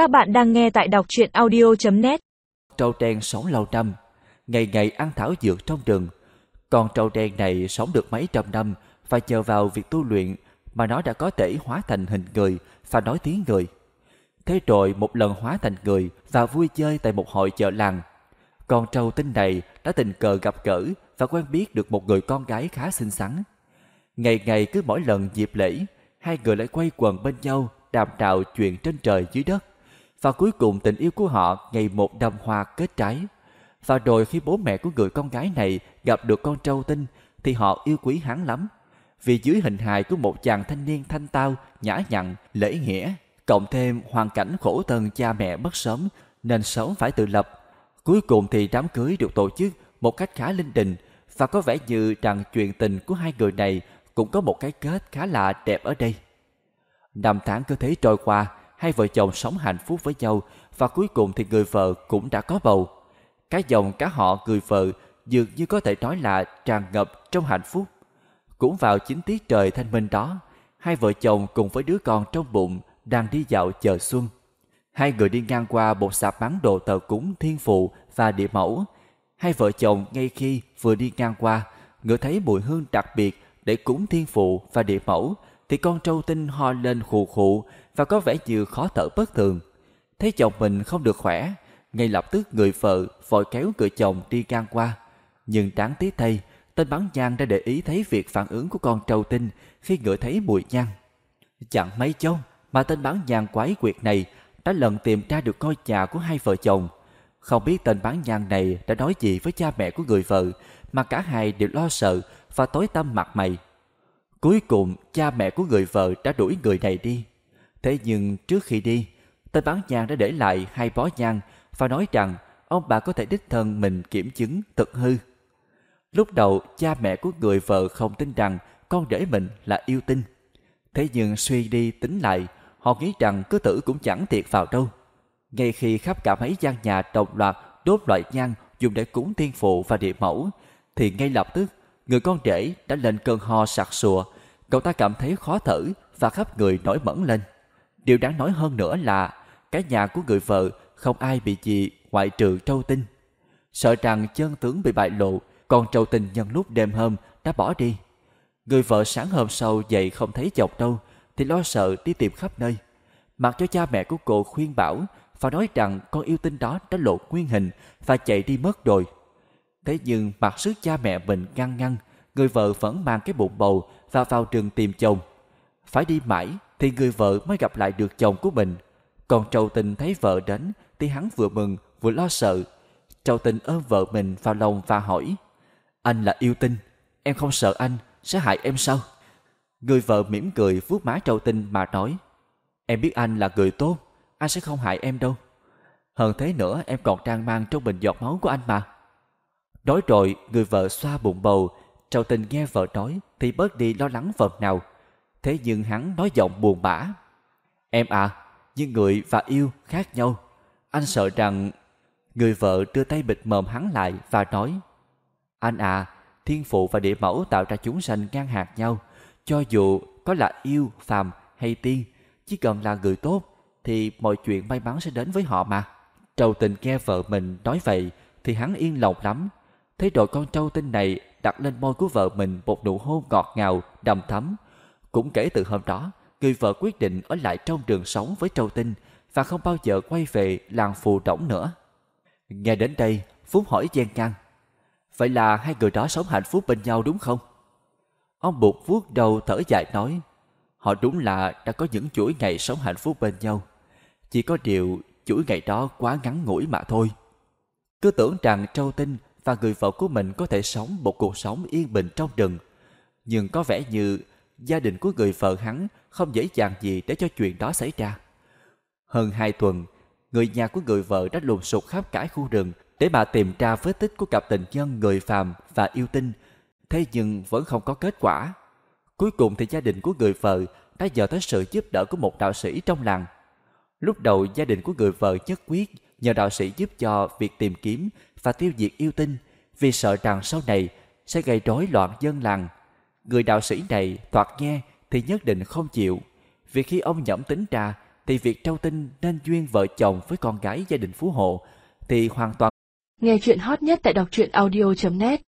Các bạn đang nghe tại đọc truyện audio.net Trâu đen sống lâu năm, ngày ngày ăn thảo dược trong rừng. Còn trâu đen này sống được mấy trăm năm và nhờ vào việc tu luyện mà nó đã có thể hóa thành hình người và nói tiếng người. Thế rồi một lần hóa thành người và vui chơi tại một hội chợ làng. Con trâu tinh này đã tình cờ gặp gỡ và quen biết được một người con gái khá xinh xắn. Ngày ngày cứ mỗi lần dịp lễ, hai người lại quay quần bên nhau đàm đạo chuyện trên trời dưới đất. Và cuối cùng tình yêu của họ ngày một đâm hoa kết trái. Và rồi khi bố mẹ của người con gái này gặp được con trâu tinh thì họ yêu quý hắn lắm. Vì dưới hình hài của một chàng thanh niên thanh tao, nhã nhặn, lễ nghĩa, cộng thêm hoàn cảnh khổ thân cha mẹ mất sớm nên sớm phải tự lập. Cuối cùng thì đám cưới được tổ chức một cách khá linh đình và có vẻ như rằng chuyện tình của hai người này cũng có một cái kết khá là đẹp ở đây. Năm tháng cứ thế trôi qua, hai vợ chồng sống hạnh phúc với nhau và cuối cùng thì người vợ cũng đã có bầu. Cái dòng cả họ người vợ dường như có thể nói là tràn ngập trong hạnh phúc. Cũng vào chính tiết trời thanh minh đó, hai vợ chồng cùng với đứa con trong bụng đang đi dạo chờ xuân. Hai người đi ngang qua một sạp bán đồ thờ cúng thiên phụ và địa mẫu. Hai vợ chồng ngay khi vừa đi ngang qua, ngửi thấy mùi hương đặc biệt để cúng thiên phụ và địa mẫu, thì con trâu tinh ho lên khù khụ và có vẻ như khó thở bất thường. Thấy chồng mình không được khỏe, ngay lập tức người vợ vội kéo người chồng đi ngang qua. Nhưng đáng tiếc thay, tên bắn nhang đã để ý thấy việc phản ứng của con trâu tinh khi ngửi thấy mùi nhang. Chẳng mấy chốc mà tên bán nhang quái quyệt này đã lần tìm ra được ngôi nhà của hai vợ chồng. Không biết tên bán nhang này đã nói gì với cha mẹ của người vợ mà cả hai đều lo sợ và tối tăm mặt mày. Cuối cùng cha mẹ của người vợ đã đuổi người này đi. Thế nhưng trước khi đi, tên bán nhang đã để lại hai bó nhang và nói rằng ông bà có thể đích thân mình kiểm chứng thực hư. Lúc đầu cha mẹ của người vợ không tin rằng con rể mình là yêu tinh. Thế nhưng suy đi tính lại, họ nghĩ rằng cứ tử cũng chẳng thiệt vào đâu. Ngay khi khắp cả mấy gian nhà đồng loạt đốt loại nhang dùng để cúng thiên phụ và địa mẫu, thì ngay lập tức người con rể đã lên cơn ho sặc sùa, Cậu ta cảm thấy khó thở và khắp người nổi mẩn lên. Điều đáng nói hơn nữa là cái nhà của người vợ không ai bị gì ngoại trừ trâu tinh. Sợ rằng chân tướng bị bại lộ, còn trâu tinh nhân lúc đêm hôm đã bỏ đi. Người vợ sáng hôm sau dậy không thấy chồng đâu, thì lo sợ đi tìm khắp nơi. Mặc cho cha mẹ của cô khuyên bảo và nói rằng con yêu tinh đó đã lộ nguyên hình và chạy đi mất rồi. Thế nhưng mặc sức cha mẹ mình ngăn ngăn, người vợ vẫn mang cái bụng bầu và vào rừng tìm chồng. Phải đi mãi thì người vợ mới gặp lại được chồng của mình. Còn Trầu Tình thấy vợ đến thì hắn vừa mừng vừa lo sợ. Trầu Tình ôm vợ mình vào lòng và hỏi Anh là yêu tinh, em không sợ anh sẽ hại em sao? Người vợ mỉm cười vuốt má Trầu Tinh mà nói Em biết anh là người tốt, anh sẽ không hại em đâu. Hơn thế nữa em còn đang mang trong mình giọt máu của anh mà. Nói rồi người vợ xoa bụng bầu. Trầu tình nghe vợ nói Thì bớt đi lo lắng phần nào. Thế nhưng hắn nói giọng buồn bã. Em à Nhưng người và yêu khác nhau. Anh sợ rằng Người vợ đưa tay bịt mồm hắn lại và nói Anh à Thiên phụ và địa mẫu tạo ra chúng sanh ngang hạt nhau. Cho dù có là yêu, phàm hay tiên Chỉ cần là người tốt Thì mọi chuyện may mắn sẽ đến với họ mà. Trầu tình nghe vợ mình nói vậy Thì hắn yên lòng lắm. Thế rồi con trâu tinh này đặt lên môi của vợ mình một nụ hôn ngọt ngào, đầm thắm. Cũng kể từ hôm đó, người vợ quyết định ở lại trong trường sống với trâu tinh và không bao giờ quay về làng phù đổng nữa. Nghe đến đây, Phúc hỏi gian ngăn. Vậy là hai người đó sống hạnh phúc bên nhau đúng không? Ông Bụt vuốt đầu thở dài nói, họ đúng là đã có những chuỗi ngày sống hạnh phúc bên nhau. Chỉ có điều chuỗi ngày đó quá ngắn ngủi mà thôi. Cứ tưởng rằng Trâu Tinh và người vợ của mình có thể sống một cuộc sống yên bình trong rừng. Nhưng có vẻ như gia đình của người vợ hắn không dễ dàng gì để cho chuyện đó xảy ra. Hơn hai tuần, người nhà của người vợ đã lùng sục khắp cả khu rừng để mà tìm ra vết tích của cặp tình nhân người phàm và yêu tinh. Thế nhưng vẫn không có kết quả. Cuối cùng thì gia đình của người vợ đã nhờ tới sự giúp đỡ của một đạo sĩ trong làng. Lúc đầu gia đình của người vợ nhất quyết nhờ đạo sĩ giúp cho việc tìm kiếm và tiêu diệt yêu tinh, vì sợ rằng sau này sẽ gây rối loạn dân làng. Người đạo sĩ này thoạt nghe thì nhất định không chịu, vì khi ông nhẩm tính ra thì việc trao tin nên duyên vợ chồng với con gái gia đình Phú Hộ thì hoàn toàn Nghe chuyện hot nhất tại đọc truyện audio.net